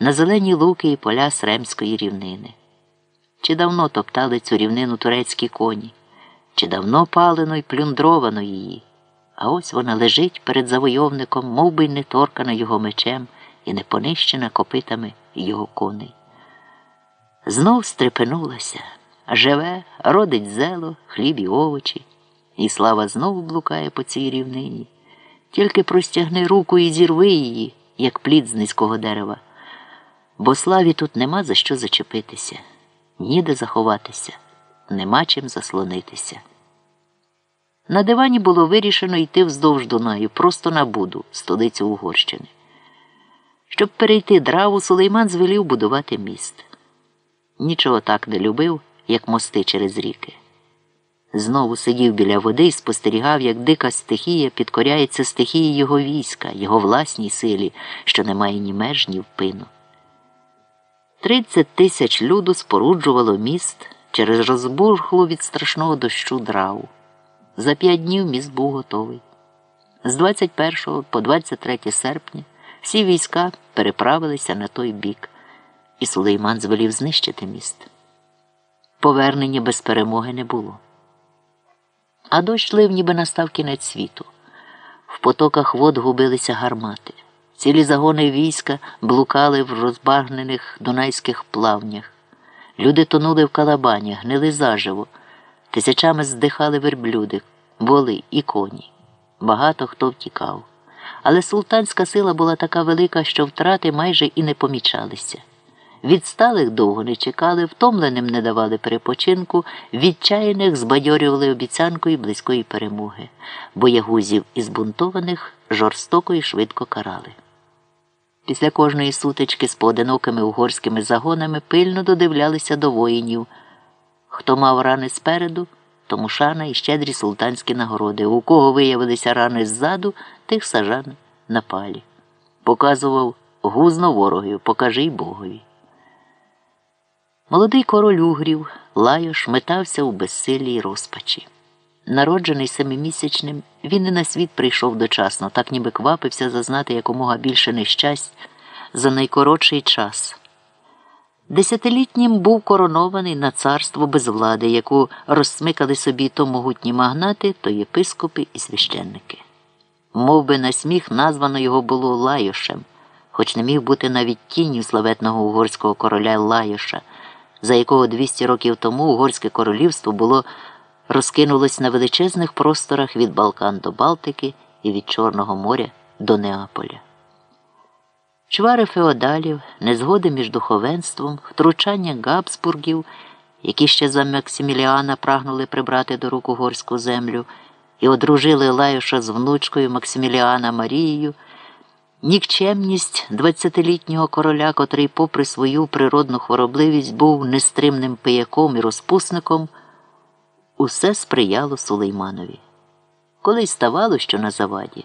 на зелені луки і поля Сремської рівнини. Чи давно топтали цю рівнину турецькі коні, чи давно палено й плюндровано її, а ось вона лежить перед завойовником, мов би не торкана його мечем і не понищена копитами його коней. Знов стрепенулася, живе, родить зело, хліб і овочі, і слава знову блукає по цій рівнині. Тільки простягни руку і зірви її, як плід з низького дерева, бо славі тут нема за що зачепитися, ніде заховатися, нема чим заслонитися. На дивані було вирішено йти вздовж Дунаю, просто на Буду, столицю Угорщини. Щоб перейти драву, Сулейман звелів будувати міст. Нічого так не любив, як мости через ріки. Знову сидів біля води і спостерігав, як дика стихія підкоряється стихії його війська, його власній силі, що не має ні меж, ні впину. Тридцять тисяч люду споруджувало міст через розбурхлу від страшного дощу драву. За п'ять днів міст був готовий. З 21 по 23 серпня всі війська переправилися на той бік, і Сулейман звелів знищити міст. Повернення без перемоги не було. А дощ лив, ніби настав кінець світу. В потоках вод губилися гармати. Цілі загони війська блукали в розбагнених дунайських плавнях. Люди тонули в калабанях, гнили заживо. Тисячами здихали верблюди, воли і коні. Багато хто втікав. Але султанська сила була така велика, що втрати майже і не помічалися. Відсталих довго не чекали, втомленим не давали перепочинку, відчаяних збадьорювали обіцянкою близької перемоги, боягузів і збунтованих жорстоко і швидко карали. Після кожної сутички з поодинокими угорськими загонами пильно додивлялися до воїнів. Хто мав рани спереду, тому шана і щедрі султанські нагороди. У кого виявилися рани ззаду, тих сажан на палі. Показував гузно ворогів, покажи й богові. Молодий король угрів, лайош метався у безсилі й розпачі. Народжений семимісячним, він і на світ прийшов дочасно, так ніби квапився зазнати якомога більше нещасть за найкоротший час. Десятилітнім був коронований на царство без влади, яку розсмикали собі то могутні магнати, то єпископи і священники. Мов би на сміх названо його було Лайошем, хоч не міг бути навіть тінню славетного угорського короля Лайоша, за якого 200 років тому угорське королівство було розкинулось на величезних просторах від Балкан до Балтики і від Чорного моря до Неаполя. Чвари феодалів, незгоди між духовенством, втручання Габсбургів, які ще за Максиміліана прагнули прибрати до рук угорську землю, і одружили Лаюша з внучкою Максиміліана Марією, нікчемність двадцятилітнього короля, котрий, попри свою природну хворобливість, був нестримним пияком і розпусником, усе сприяло Сулейманові. Коли ставало, що на заваді,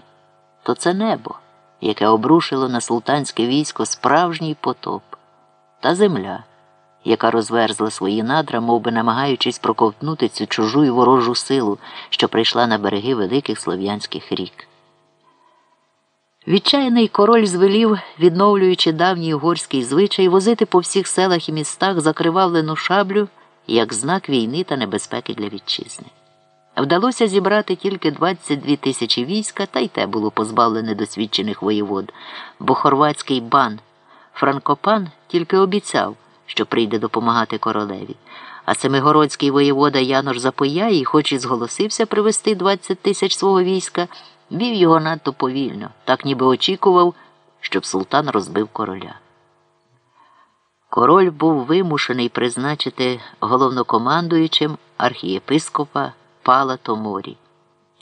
то це небо яке обрушило на султанське військо справжній потоп, та земля, яка розверзла свої надра, мов би намагаючись проковтнути цю чужу й ворожу силу, що прийшла на береги великих слов'янських рік. Відчайний король звелів, відновлюючи давній угорський звичай, возити по всіх селах і містах закривавлену шаблю як знак війни та небезпеки для вітчизни. Вдалося зібрати тільки 22 тисячі війська, та й те було позбавлене досвідчених воєвод, бо хорватський бан Франкопан тільки обіцяв, що прийде допомагати королеві. А семигородський воєвода Янош Запояй, хоч і зголосився привести 20 тисяч свого війська, вів його надто повільно, так ніби очікував, щоб султан розбив короля. Король був вимушений призначити головнокомандуючим архієпископа. Пала Томорі,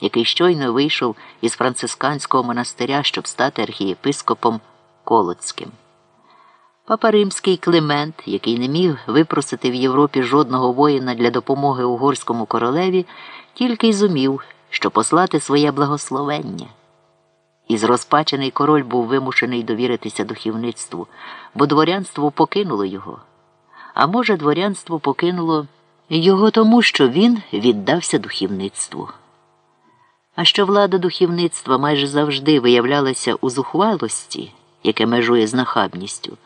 який щойно вийшов із францисканського монастиря, щоб стати архієпископом Колоцьким. Папа Римський Климент, який не міг випросити в Європі жодного воїна для допомоги угорському королеві, тільки й зумів, що послати своє благословення. І зрозпачений король був вимушений довіритися духовництву, бо дворянство покинуло його. А може, дворянство покинуло. Його тому, що він віддався духовництву. А що влада духовництва майже завжди виявлялася у зухвалості, яке межує з нахабністю.